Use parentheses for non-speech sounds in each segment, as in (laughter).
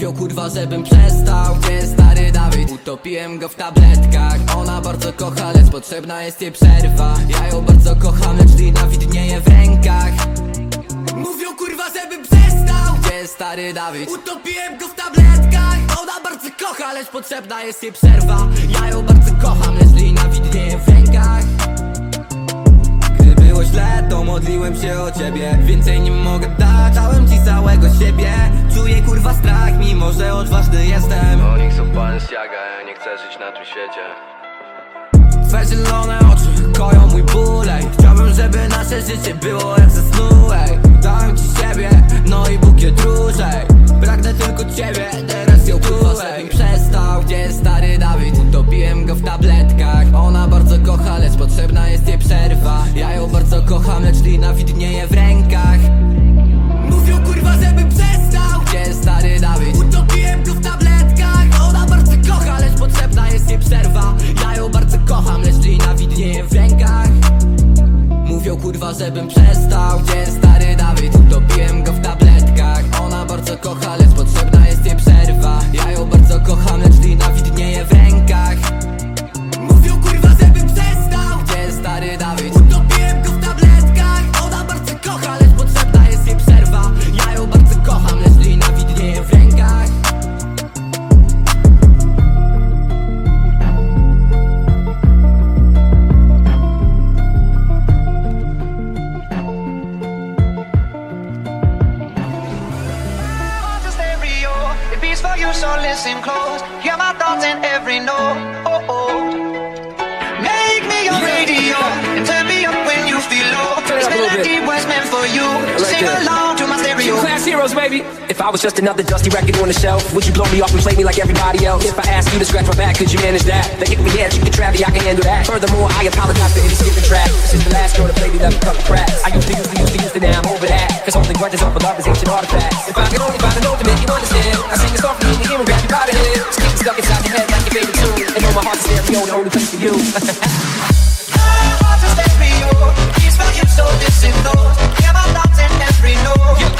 Mówią kurwa, żebym przestał Gdzie stary Dawid? Utopiłem go w tabletkach Ona bardzo kocha, lecz potrzebna jest jej przerwa. Ja ją bardzo kocham, lecz nienawidnieję w rękach. Mówią kurwa, żebym przestał Gdzie stary Dawid? Utopiłem go w tabletkach Ona bardzo kocha, lecz potrzebna jest jej przerwa. Ja ją bardzo kocham, lecz nienawidnieję w rękach. Gdy było źle, to modliłem się o ciebie. Więcej nie mogę dać, dałem ci całego świecie Twe zielone oczy koją mój ból ej. Chciałbym, żeby nasze życie było was just another dusty record on the shelf, would you blow me off and play me like everybody else? If I asked you to scratch my back, could you manage that? The hit me edge, you can travel, I can handle that. Furthermore, I apologize for any skipping track. Since the last girl to play me left a couple cracks. I used to, used to, used to, used to, now I'm over that. Cause holding grudges over love is ancient artifacts. If I could only find an make you understand, I sing a song for you and hear and grab you by the head. It stuck inside your head like your favorite tune. And know my heart's a stereo, the only place for you. (laughs) Stereo. Beats oh. for you, so close. Hear my thoughts in every note.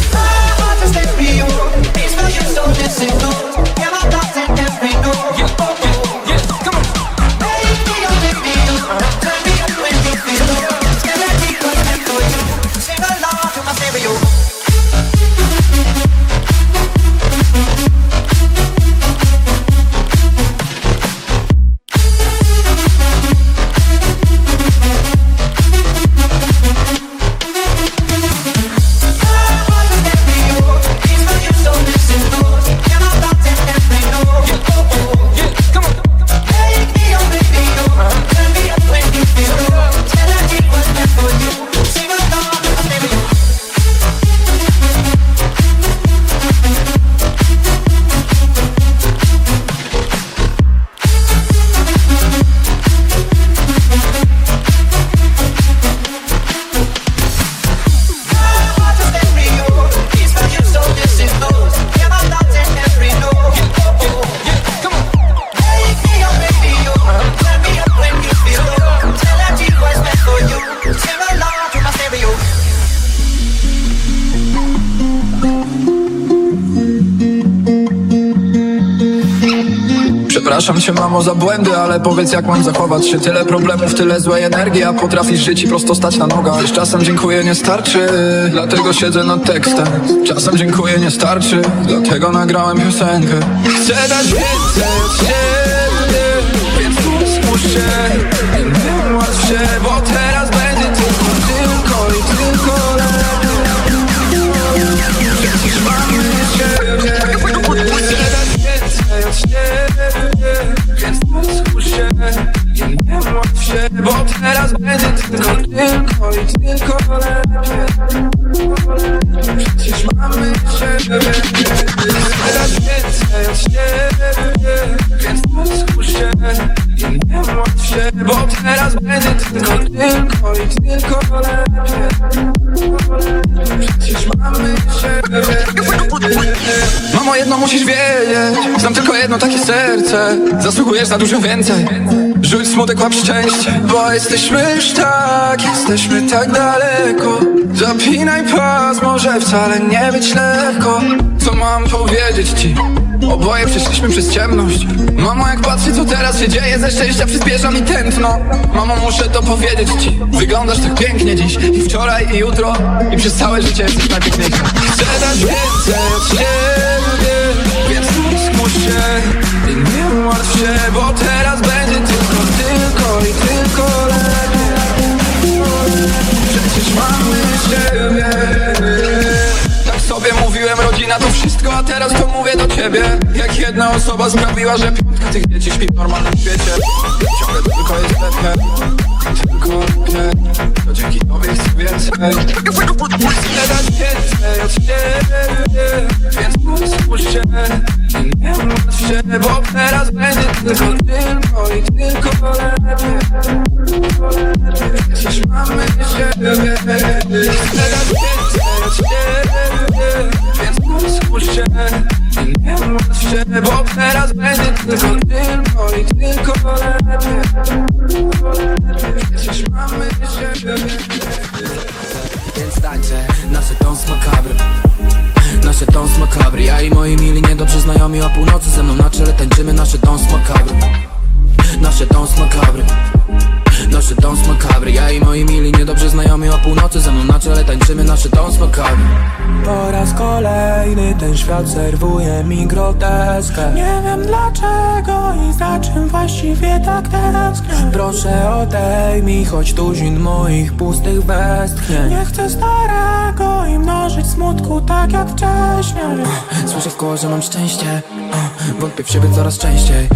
Przepraszam cię mamo za błędy, ale powiedz jak mam zachować się. Tyle problemów, tyle złej energii, a potrafisz żyć i prosto stać na nogach. Wiesz, czasem dziękuję nie starczy, dlatego siedzę nad tekstem. Czasem dziękuję nie starczy, dlatego nagrałem piosenkę. Chcę dać więcej od więc skusz się Nie martw się, bo Bo teraz będzie tylko, tylko i tylko lepiej Przecież mamy siebie dać więcej od siebie Więc skusz się i nie martw się Bo teraz będzie jedno musisz wiedzieć. Znam tylko jedno takie serce. Zasługujesz na dużo więcej. Rzuć smutek, łap szczęście. Bo jesteśmy już tak Jesteśmy tak daleko. Zapinaj pas Może wcale nie być lekko. Co mam powiedzieć ci? Oboje przeszliśmy przez ciemność. Mamo, jak patrzę co teraz się dzieje Ze szczęścia przyspiesza mi tętno. Mamo, muszę to powiedzieć ci. Wyglądasz tak pięknie dziś I wczoraj, i jutro I przez całe życie jesteś najpiękniejsza Chcę dać więcej od siebie Więc skusz się I nie martw się Bo teraz będzie tylko, teraz to mówię do ciebie. Jak jedna osoba sprawiła, że piątka tych dzieci śpi w normalnym świecie. Ciągle tylko jest lepiej, tylko lepiej To dzięki tobie chcę więcej. Chcę dać więcej. Od siebie Więc spójrz się. Nie martw się Bo teraz będzie tylko, tylko i tylko lepiej. Przecież mamy siebie. Chcę dać więcej od siebie Więc skusz się i nie martw się Bo teraz będzie tylko, tylko i tylko lepiej. Przecież mamy siebie. Więc tańczę nasze dons makabry Nasze dons makabry Ja i moi mili niedobrze znajomi o północy Ze mną na czele tańczymy. Nasze dons makabry Nasze dons makabry Nasze dons makabry Ja i moi mili niedobrze znajomi o północy Ze mną na czele tańczymy nasze dons makabry Po raz kolejny ten świat serwuje mi groteskę. Nie wiem dlaczego i za czym właściwie tak tęsknię. Proszę odejmij choć tuzin moich pustych westchnień. Nie chcę starego i mnożyć smutku tak jak wcześniej. Słyszę w koło, że mam szczęście. Wątpię w siebie coraz częściej.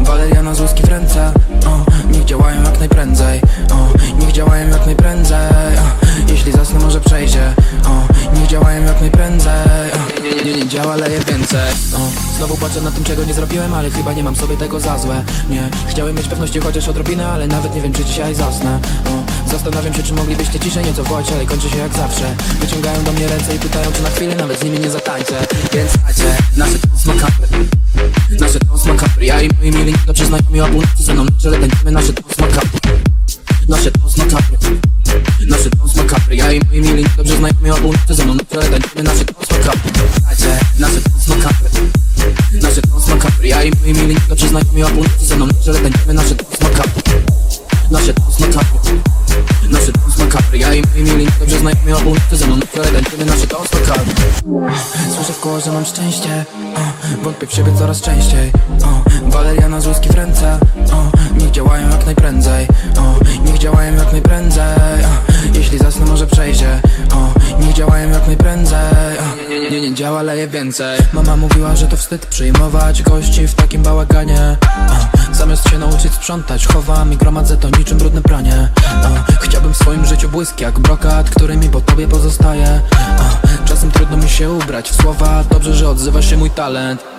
Waleriana z łuski w ręce o, Niech działają jak najprędzej. O, Niech działają jak najprędzej. O, Jeśli zasnę może przejdzie. O, Niech działają jak najprędzej. O, nie, nie, nie, nie działa, leje więcej. O, Znowu patrzę na tym czego nie zrobiłem Ale chyba nie mam sobie tego za złe. Nie, chciałem mieć pewności chociaż odrobinę Ale nawet nie wiem czy dzisiaj zasnę. O, Zastanawiam się czy moglibyście ciszej nieco wołać Ale kończy się jak zawsze. Wyciągają do mnie ręce i pytają czy na chwilę nawet z nimi nie zatańczę. Więc słuchajcie, nasze dons makabry Nasze dons makabry Ja i moi mili dobrze znajomi o północy Ze mną na tańczymy nasze dons makabry Nasze dons makabry Nasze dons makabry Ja i moi mili dobrze znajomi o północy Ze mną na czele tańczymy nasze dons makabry nasze dons makabry Nasze dons makabry Ja i moi mili dobrze znajomi o północy Ze mną na czele tańczymy nasze dons makabry Nasze dons makabry Nasze dons makabry Ja i moi mili dobrze znajomi o północy Ze mną czele tańczymy nasze dons makabry Słyszę w koło, że mam szczęście. O, Wątpię w siebie coraz częściej. O, Waleriana z łuski w ręce. O, Niech działają jak najprędzej. O, Niech działają jak najprędzej. O, Jeśli zasnę może przejdzie. O, Niech działają jak najprędzej. O, nie, nie, działa, leje więcej. Mama mówiła, że to wstyd przyjmować gości w takim bałaganie Zamiast się nauczyć sprzątać Chowam i gromadzę to niczym brudne pranie. Chciałbym w swoim życiu błysk jak brokat Który mi po tobie pozostaje. Czasem trudno mi się ubrać w słowa Dobrze, że odzywa się mój talent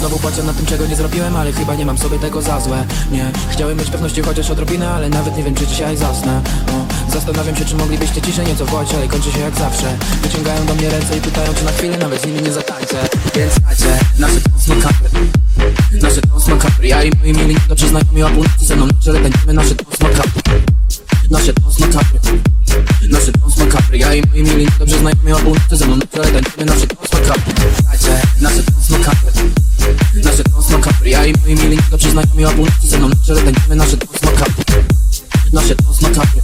Znowu płaczę na tym, czego nie zrobiłem Ale chyba nie mam sobie tego za złe. Nie, chciałem mieć pewności chociaż odrobinę Ale nawet nie wiem, czy dzisiaj zasnę. O, Zastanawiam się, czy moglibyście ciszej nieco wołać Ale kończy się jak zawsze. Wyciągają do mnie ręce i pytają, czy na chwilę nawet z nimi nie zatańczę. Więc słuchajcie, nasze dons makabry Nasze dons makabry Ja i moi mili dobrze znajomi o północy Ze mną czele tańczymy. Nasze dons makabry Nasze dons makabry Nasze dons makabry Ja i moi mili dobrze znajomi o północy Ze mną czele tańczymy. Nasze dons makabry znajomi, a północy ze mną. Na czele tańczymy nasze dance makabry Nasze dance makabry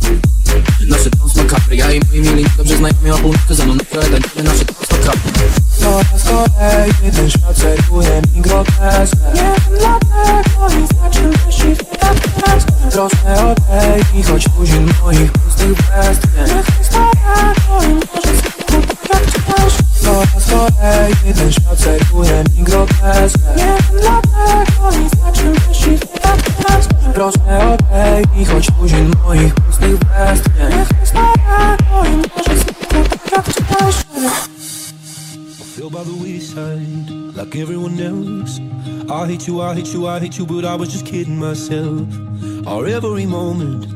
Nasze dance makabry Ja i moi mili dobrze znajomi, a północy ze mną. Na czele tańczymy nasze dance makabry Po raz kolejny ten świat serwuje mi groteskę. Nie wiem dlatego i znaczy myśli tak jest Proszę odejmij, choć tuzin moich pustych bestię. Niech mi groteskę Nie dlatego myśli choć moich pustych bestię Niech mi starego i może tak jak chcesz Fell by the wayside, like everyone else. I hate you, I hate you, I hate you, but I was just kidding myself. Our every moment,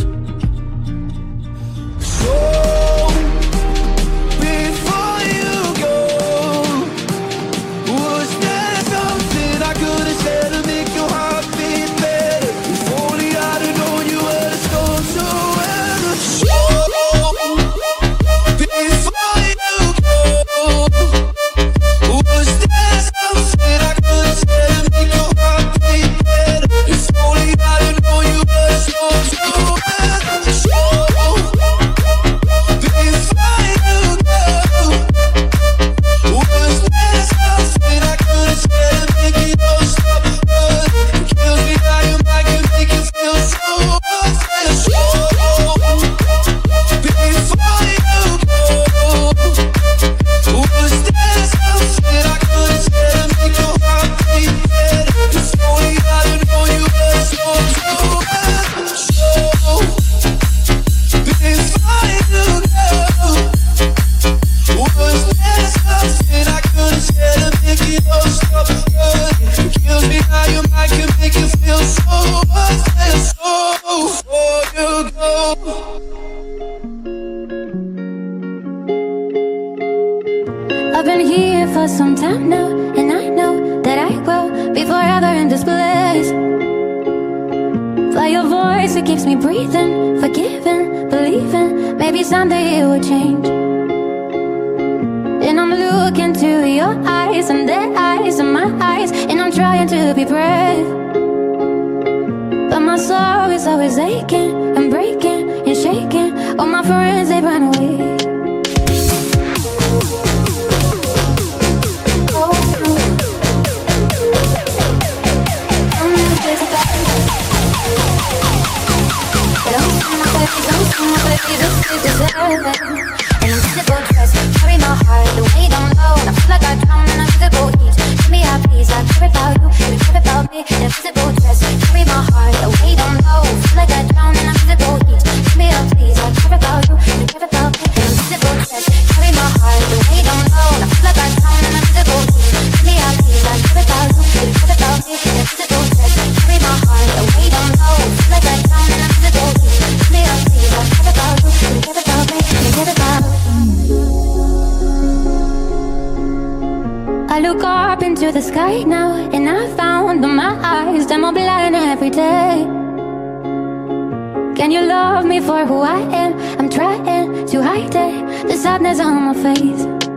I've been here for some time now, and I know that I will be forever in this place. By your voice, it keeps me breathing, forgiving, believing maybe someday it will change. And I'm looking to your eyes, and their eyes, and my eyes, and I'm trying to be brave. But my soul is always aching sadness on my face.